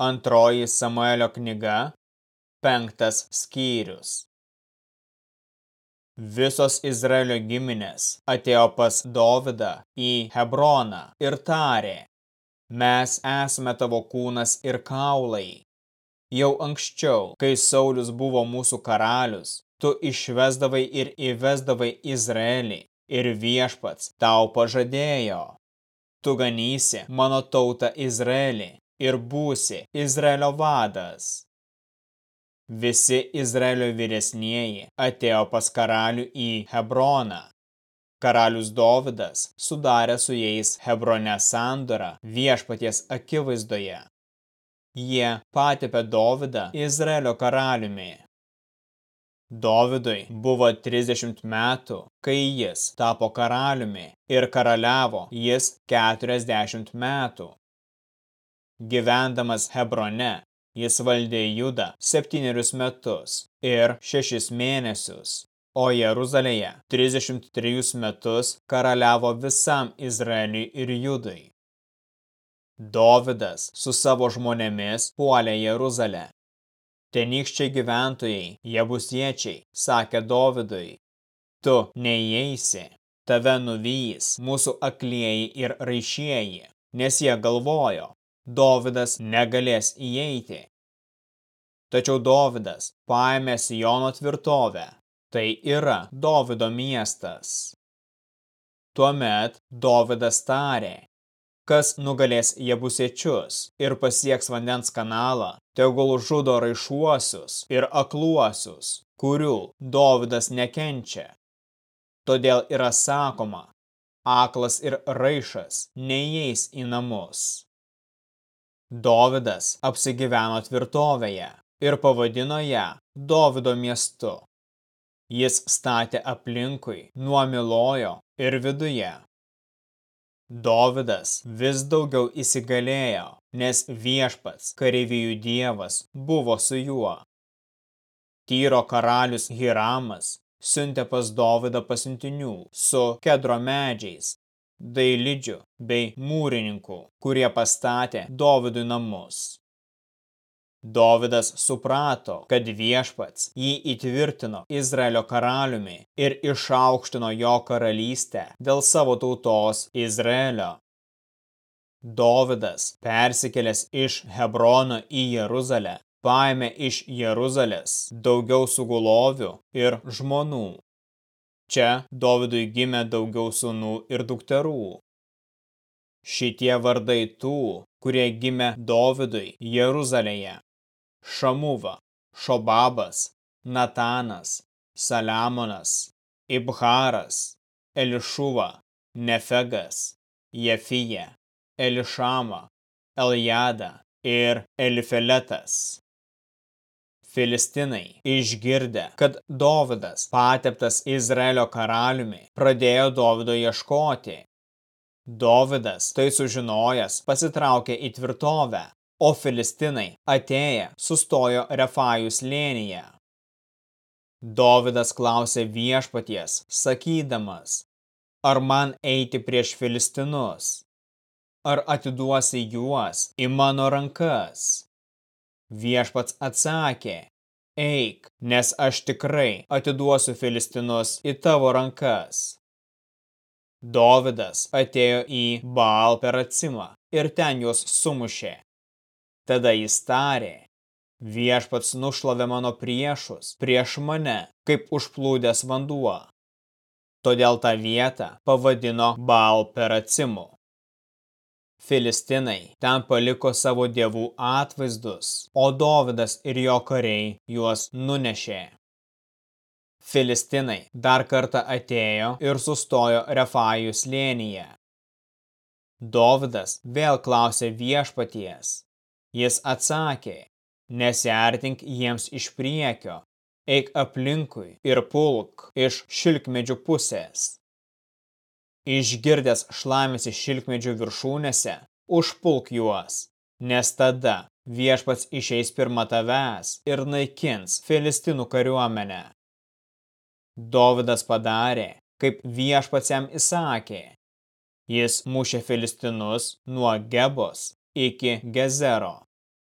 Antroji Samuelio knyga, penktas skyrius. Visos Izraelio giminės atėjo pas Dovydą į Hebroną ir tarė, mes esame tavo kūnas ir kaulai. Jau anksčiau, kai Saulius buvo mūsų karalius, tu išvesdavai ir įvesdavai Izraelį ir viešpats tau pažadėjo. Tu ganysi mano tautą Izraelį ir būsi Izraelio vadas. Visi Izraelio vyresnieji atėjo pas karalių į Hebroną. Karalius Dovydas sudarė su jais Hebrone sandorą viešpaties akivaizdoje. Jie patepė Dovydą Izraelio karaliumi. Dovydui buvo 30 metų, kai jis tapo karaliumi ir karaliavo jis 40 metų. Gyvendamas Hebrone, jis valdė Judą septynerius metus ir šešis mėnesius, o Jeruzalėje 33 metus karaliavo visam Izraeliui ir Judui. Dovidas su savo žmonėmis puolė Jeruzalę. Tenykščiai gyventojai, jebusiečiai, sakė Dovidui, tu neįeisi, tave nuvyjys mūsų aklieji ir raišieji, nes jie galvojo, Dovydas negalės įeiti. Tačiau Dovydas paėmė Sijono tvirtovę, tai yra Dovido miestas. Tuomet Dovydas tarė, kas nugalės jebusiečius ir pasieks vandens kanalą, tegul žudo raišuosius ir akluosius, kurių Dovydas nekenčia. Todėl yra sakoma, aklas ir raišas neįeis į namus. Dovydas apsigyveno tvirtovėje ir pavadino ją Dovido miestu. Jis statė aplinkui nuo Milojo ir viduje. Dovidas vis daugiau įsigalėjo, nes viešpats kareivijų dievas buvo su juo. Tyro karalius Hiramas siuntė pas Dovydą pasiuntinių su kedro medžiais dailidžių bei mūrininkų, kurie pastatė Dovidui namus. Dovidas suprato, kad viešpats jį įtvirtino Izraelio karaliumi ir išaukštino jo karalystę dėl savo tautos Izraelio. Dovidas, persikėlęs iš Hebrono į Jeruzalę, paėmė iš Jeruzalės daugiau sugulovių ir žmonų Čia Dovidui gimė daugiau sūnų ir dukterų. Šitie vardai tų, kurie gimė Dovidui Jeruzalėje. Šamuva, Šobabas, Natanas, Saliamonas, Ibharas, Elišuva, Nefegas, Jefija, Elišama, Eljada ir Elifeletas. Filistinai, išgirdę, kad Dovydas, pateptas Izraelio karaliumi, pradėjo Dovydo ieškoti. Dovydas, tai sužinojęs, pasitraukė į tvirtovę, o Filistinai, atėję, sustojo Refajų slėnyje. Dovydas klausė viešpaties, sakydamas, ar man eiti prieš Filistinus? Ar atiduosi juos į mano rankas? Viešpats atsakė, eik, nes aš tikrai atiduosiu Filistinus į tavo rankas. Dovidas atėjo į Baal per atsimą ir ten juos sumušė. Tada jis tarė, viešpats nušlavė mano priešus prieš mane, kaip užplūdęs vanduo. Todėl tą vietą pavadino Baal per atsimu. Filistinai ten paliko savo dievų atvaizdus, o Dovydas ir jo kariai juos nunešė. Filistinai dar kartą atėjo ir sustojo Refajų slėnyje. Dovydas vėl klausė viešpaties. Jis atsakė, nesiartink jiems iš priekio, eik aplinkui ir pulk iš šilkmedžių pusės. Išgirdęs šlamėsi šilkmedžių viršūnėse, užpulk juos, nes tada viešpats išeis pirma tavęs ir naikins Filistinų kariuomenę. Dovidas padarė, kaip viešpats jam įsakė. Jis mušė Filistinus nuo Gebos iki Gezero